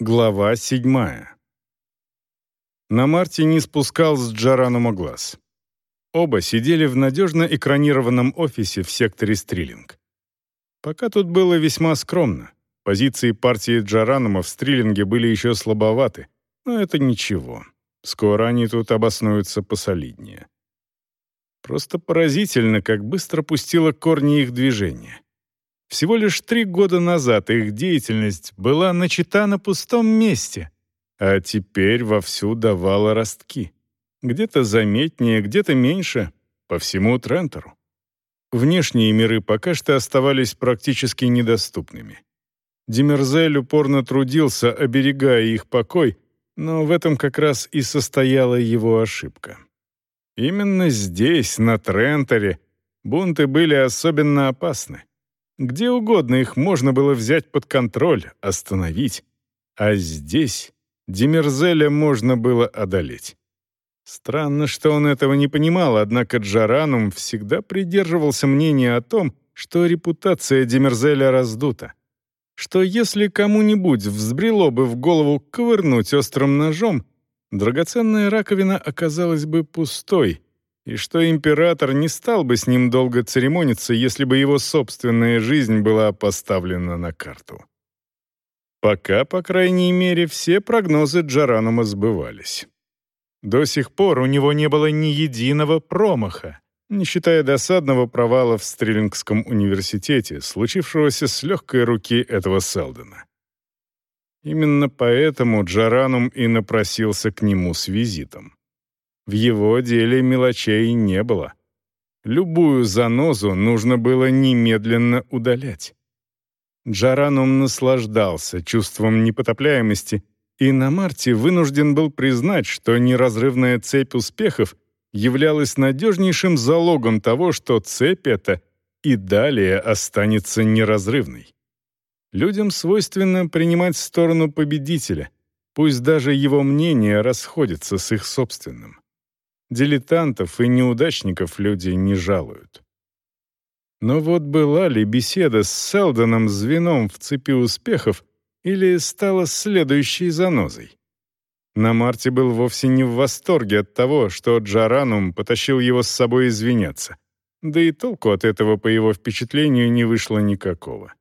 Глава седьмая. На Марте не спускал с Джаранума глаз. Оба сидели в надежно экранированном офисе в секторе Стрилинг. Пока тут было весьма скромно. Позиции партии Джаранума в Стрилинге были еще слабоваты, но это ничего. Скоро они тут обоснуются посолиднее. Просто поразительно, как быстро пустило корни их движения. Всего лишь три года назад их деятельность была начата на пустом месте, а теперь вовсю давала ростки. Где-то заметнее, где-то меньше, по всему Трентору. Внешние миры пока что оставались практически недоступными. Демерзель упорно трудился, оберегая их покой, но в этом как раз и состояла его ошибка. Именно здесь, на Тренторе, бунты были особенно опасны. Где угодно их можно было взять под контроль, остановить. А здесь Демерзеля можно было одолеть. Странно, что он этого не понимал, однако Джаранум всегда придерживался мнения о том, что репутация Демерзеля раздута. Что если кому-нибудь взбрело бы в голову ковырнуть острым ножом, драгоценная раковина оказалась бы пустой — и что император не стал бы с ним долго церемониться, если бы его собственная жизнь была поставлена на карту. Пока, по крайней мере, все прогнозы Джаранума сбывались. До сих пор у него не было ни единого промаха, не считая досадного провала в Стрелингском университете, случившегося с легкой руки этого Селдена. Именно поэтому Джаранум и напросился к нему с визитом. В его деле мелочей не было. Любую занозу нужно было немедленно удалять. Джаранум наслаждался чувством непотопляемости, и на Марте вынужден был признать, что неразрывная цепь успехов являлась надежнейшим залогом того, что цепь эта и далее останется неразрывной. Людям свойственно принимать сторону победителя, пусть даже его мнение расходится с их собственным. Дилетантов и неудачников люди не жалуют. Но вот была ли беседа с Селдоном звеном в цепи успехов или стала следующей занозой? На Марте был вовсе не в восторге от того, что Джаранум потащил его с собой извиняться. Да и толку от этого, по его впечатлению, не вышло никакого.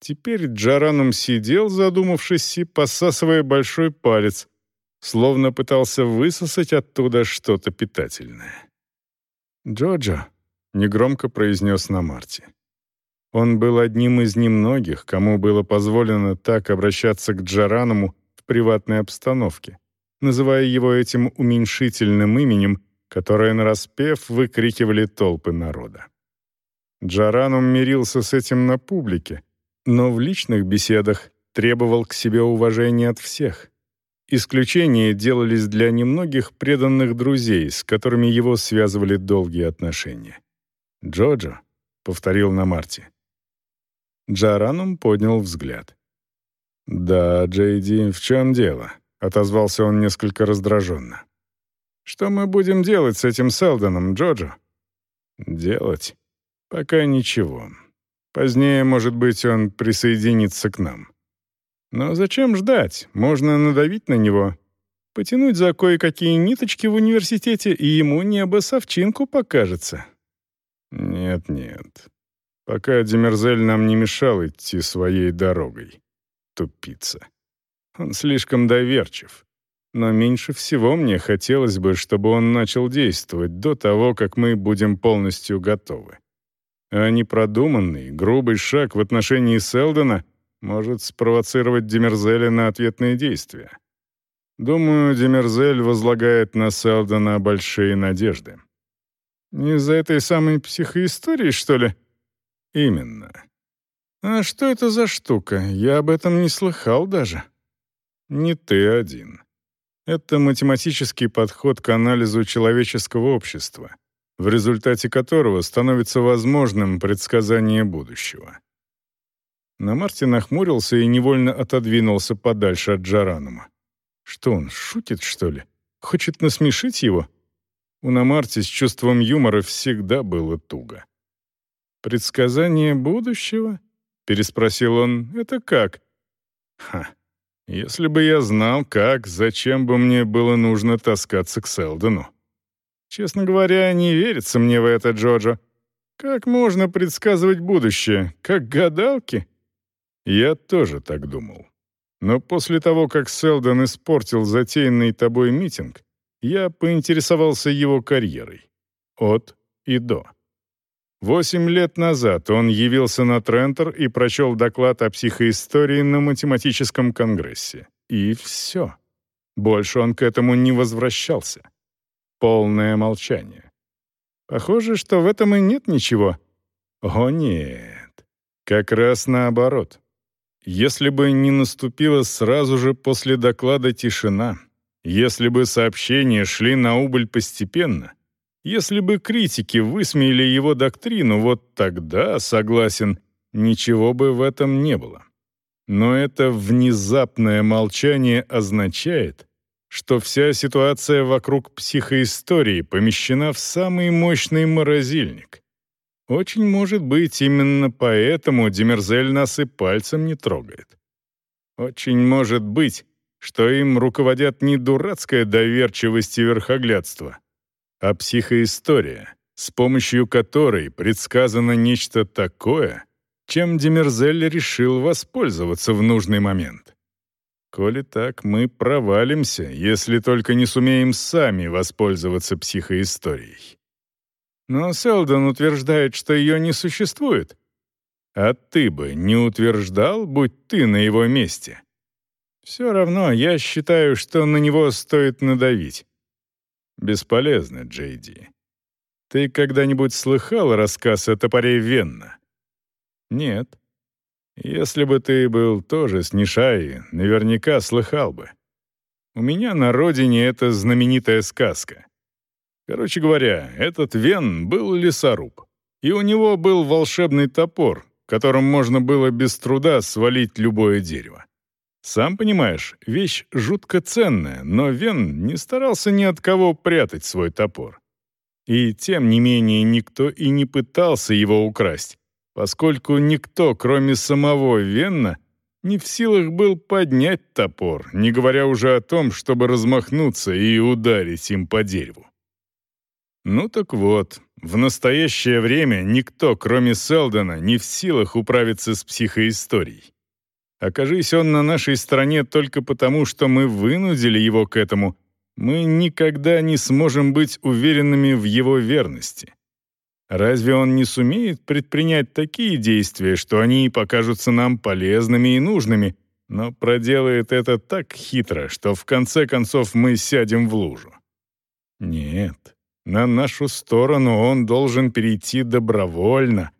Теперь Джаранум сидел, задумавшись и посасывая большой палец, словно пытался высосать оттуда что-то питательное. «Джоджо», — негромко произнес на Марте. Он был одним из немногих, кому было позволено так обращаться к Джараному в приватной обстановке, называя его этим уменьшительным именем, которое нараспев выкрикивали толпы народа. Джаранум мирился с этим на публике, но в личных беседах требовал к себе уважения от всех — Исключения делались для немногих преданных друзей, с которыми его связывали долгие отношения. «Джоджо», — повторил на Марте. Джаранум поднял взгляд. «Да, Джейди, в чем дело?» — отозвался он несколько раздраженно. «Что мы будем делать с этим Селдоном, Джоджо?» «Делать? Пока ничего. Позднее, может быть, он присоединится к нам. Но зачем ждать? Можно надавить на него. Потянуть за кое-какие ниточки в университете, и ему небо совчинку покажется. Нет-нет. Пока Демерзель нам не мешал идти своей дорогой. Тупица. Он слишком доверчив. Но меньше всего мне хотелось бы, чтобы он начал действовать до того, как мы будем полностью готовы. А непродуманный, грубый шаг в отношении Селдона — может спровоцировать Демерзеля на ответные действия. Думаю, Демерзель возлагает на Селдона большие надежды. Из-за этой самой психоистории, что ли? Именно. А что это за штука? Я об этом не слыхал даже. Не ты один. Это математический подход к анализу человеческого общества, в результате которого становится возможным предсказание будущего. На Марте нахмурился и невольно отодвинулся подальше от Джаранума. Что он, шутит, что ли? Хочет насмешить его? У Намарти с чувством юмора всегда было туго. «Предсказание будущего?» — переспросил он. «Это как?» «Ха, Если бы я знал, как, зачем бы мне было нужно таскаться к Селдону. Честно говоря, не верится мне в это, Джоджо. Как можно предсказывать будущее? Как гадалки? Я тоже так думал. Но после того, как Селдон испортил затеянный тобой митинг, я поинтересовался его карьерой. От и до. Восемь лет назад он явился на Трентер и прочел доклад о психоистории на математическом конгрессе. И все. Больше он к этому не возвращался. Полное молчание. Похоже, что в этом и нет ничего. О нет. Как раз наоборот. Если бы не наступила сразу же после доклада тишина, если бы сообщения шли на убыль постепенно, если бы критики высмеяли его доктрину, вот тогда, согласен, ничего бы в этом не было. Но это внезапное молчание означает, что вся ситуация вокруг психоистории помещена в самый мощный морозильник. Очень может быть, именно поэтому Демерзель нас и пальцем не трогает. Очень может быть, что им руководят не дурацкая доверчивость и верхоглядство, а психоистория, с помощью которой предсказано нечто такое, чем Демерзель решил воспользоваться в нужный момент. Коли так, мы провалимся, если только не сумеем сами воспользоваться психоисторией. Но Селдон утверждает, что ее не существует. А ты бы не утверждал, будь ты на его месте. Все равно я считаю, что на него стоит надавить. Бесполезно, Джейди. Ты когда-нибудь слыхал рассказ о топоре Венна? Нет. Если бы ты был тоже с Нишаи, наверняка слыхал бы. У меня на родине это знаменитая сказка. Короче говоря, этот Вен был лесоруб. И у него был волшебный топор, которым можно было без труда свалить любое дерево. Сам понимаешь, вещь жутко ценная, но Вен не старался ни от кого прятать свой топор. И тем не менее никто и не пытался его украсть, поскольку никто, кроме самого Венна, не в силах был поднять топор, не говоря уже о том, чтобы размахнуться и ударить им по дереву. Ну так вот, в настоящее время никто, кроме Селдона, не в силах управиться с психоисторией. Окажись он на нашей стороне только потому, что мы вынудили его к этому, мы никогда не сможем быть уверенными в его верности. Разве он не сумеет предпринять такие действия, что они покажутся нам полезными и нужными, но проделает это так хитро, что в конце концов мы сядем в лужу? Нет, на нашу сторону он должен перейти добровольно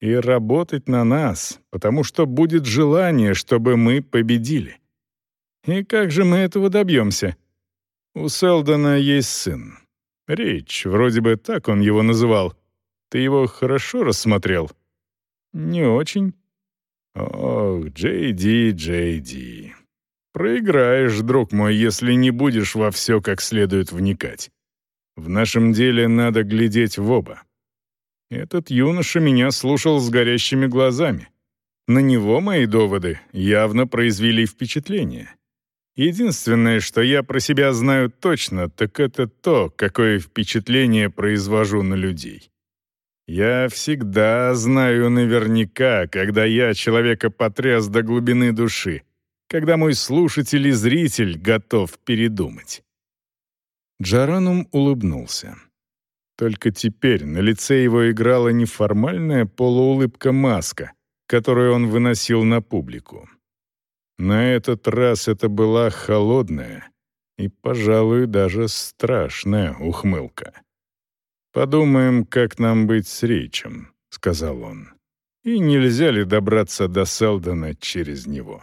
и работать на нас, потому что будет желание, чтобы мы победили. И как же мы этого добьемся? У Селдона есть сын. Речь, вроде бы так он его называл. Ты его хорошо рассмотрел? Не очень. Ох, Джей Ди, Джей Ди. Проиграешь, друг мой, если не будешь во все как следует вникать. В нашем деле надо глядеть в оба. Этот юноша меня слушал с горящими глазами. На него мои доводы явно произвели впечатление. Единственное, что я про себя знаю точно, так это то, какое впечатление произвожу на людей. Я всегда знаю наверняка, когда я человека потряс до глубины души, когда мой слушатель и зритель готов передумать. Джаранум улыбнулся. Только теперь на лице его играла неформальная полуулыбка-маска, которую он выносил на публику. На этот раз это была холодная и, пожалуй, даже страшная ухмылка. «Подумаем, как нам быть с Ричем», — сказал он. «И нельзя ли добраться до Селдона через него?»